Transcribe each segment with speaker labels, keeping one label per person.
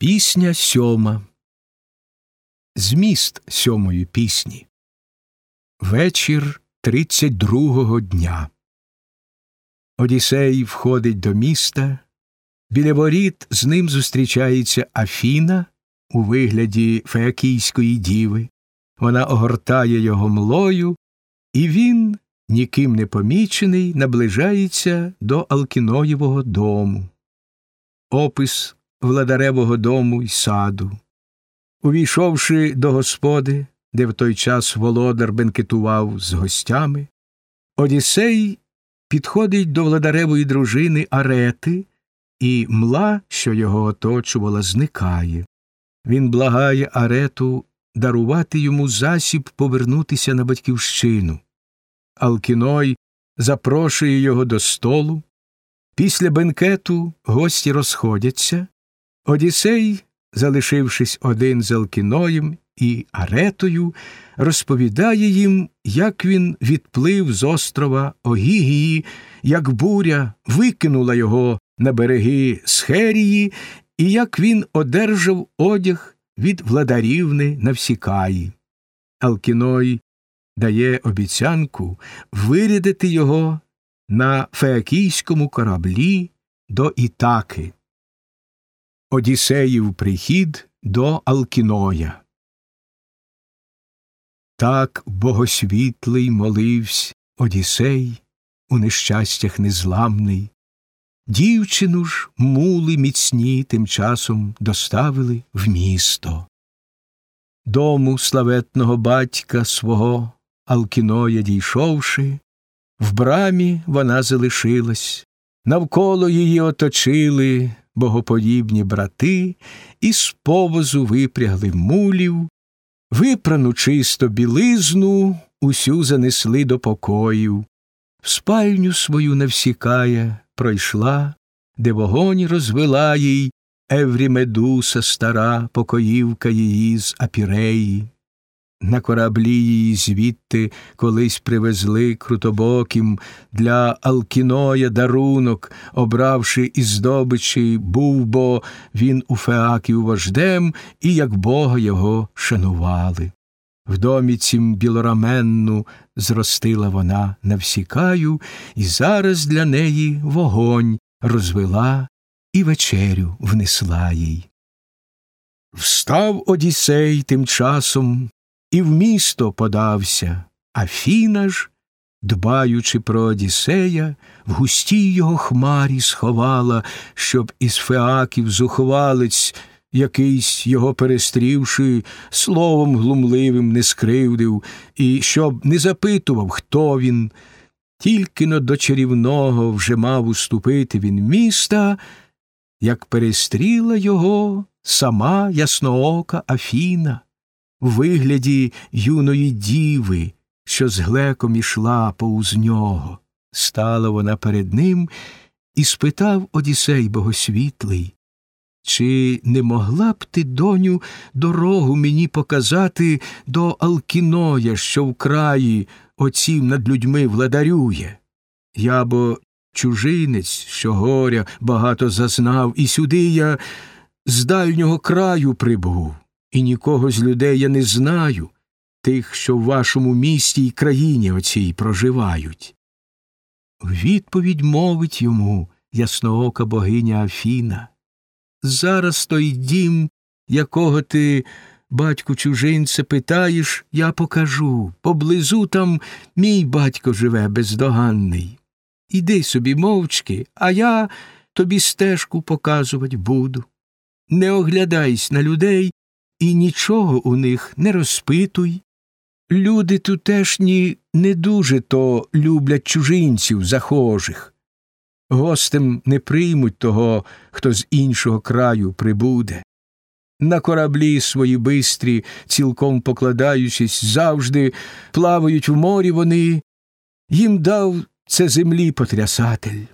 Speaker 1: Пісня сьома. Зміст сьомої пісні. Вечір тридцять другого дня. Одіссей входить до міста. Біля воріт з ним зустрічається Афіна у вигляді феакійської діви. Вона огортає його млою, і він, ніким не помічений, наближається до Алкіноєвого дому. Опис владаревого дому й саду. Увійшовши до господи, де в той час володар бенкетував з гостями, Одіссей підходить до владаревої дружини Арети, і мла, що його оточувала, зникає. Він благає Арету дарувати йому засіб повернутися на батьківщину. Алкіной запрошує його до столу. Після бенкету гості розходяться, Одіссей, залишившись один з Алкіноєм і Аретою, розповідає їм, як він відплив з острова Огігії, як буря викинула його на береги Схерії, і як він одержав одяг від владарівни Навсікаї. Алкіной дає обіцянку вирядити його на феакійському кораблі до Ітаки. Одіссеїв прихід до Алкіноя. Так богосвітлий моливсь Одіссей у нещастях незламний. Дівчину ж мули міцні тим часом доставили в місто. Дому славетного батька свого Алкіноя дійшовши, в брамі вона залишилась, навколо її оточили богоподібні брати, і з повозу випрягли мулів, випрану чисто білизну, усю занесли до покоїв, в спальню свою навсікає пройшла, де вогонь розвела їй Еврімедуса стара покоївка її з апіреї. На кораблі її звідти колись привезли крутобоким для Алкіноя дарунок, обравши із здобичі, був бо він у феаків вождем, і як бога його шанували. В домі цім білораменну зростила вона навсікаю, і зараз для неї вогонь розвела і вечерю внесла їй. Встав Одіссей тим часом і в місто подався, Афіна ж, дбаючи про Одіссея, в густій його хмарі сховала, щоб із феаків зухвалець, якийсь його перестрівши, словом глумливим не скривдив, і щоб не запитував, хто він. Тільки но до чарівного вже мав уступити він міста, як перестріла його сама ясноока Афіна вигляді юної діви, що з глеком ішла повз нього. Стала вона перед ним і спитав Одісей богосвітлий, чи не могла б ти, доню, дорогу мені показати до Алкіноя, що в краї оцім над людьми владарює? Я бо чужинець, що горя багато зазнав, і сюди я з дальнього краю прибув і нікого з людей я не знаю, тих, що в вашому місті й країні оцій проживають. Відповідь мовить йому ясноока богиня Афіна. Зараз той дім, якого ти, батьку чужинце, питаєш, я покажу. Поблизу там мій батько живе бездоганний. Іди собі мовчки, а я тобі стежку показувати буду. Не оглядайся на людей і нічого у них не розпитуй. Люди тутешні не дуже то люблять чужинців захожих. Гостем не приймуть того, хто з іншого краю прибуде. На кораблі свої бистрі, цілком покладаючись, завжди плавають в морі вони, їм дав це землі потрясатель.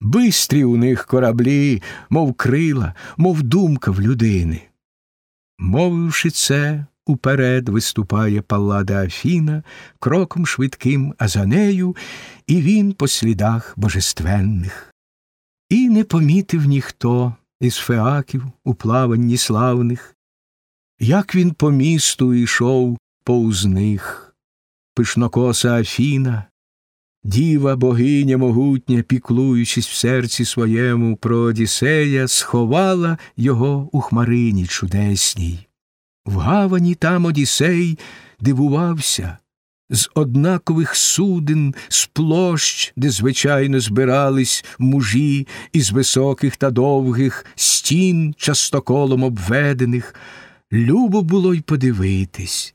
Speaker 1: Бистрі у них кораблі, мов крила, мов думка в людини. Мовивши це, уперед виступає паллада Афіна кроком швидким, а за нею і він по слідах божественних. І не помітив ніхто, із феаків у плаванні славних, як він по місту йшов повз них, пишнокоса Афіна, діва богиня могутня, піклуючись в серці своєму про Одіссея, сховала його у хмарині чудесній. В гавані там Одіссей дивувався з однакових суден, з площ, де звичайно збирались мужі із високих та довгих стін, частоколом обведених. Любо було й подивитись,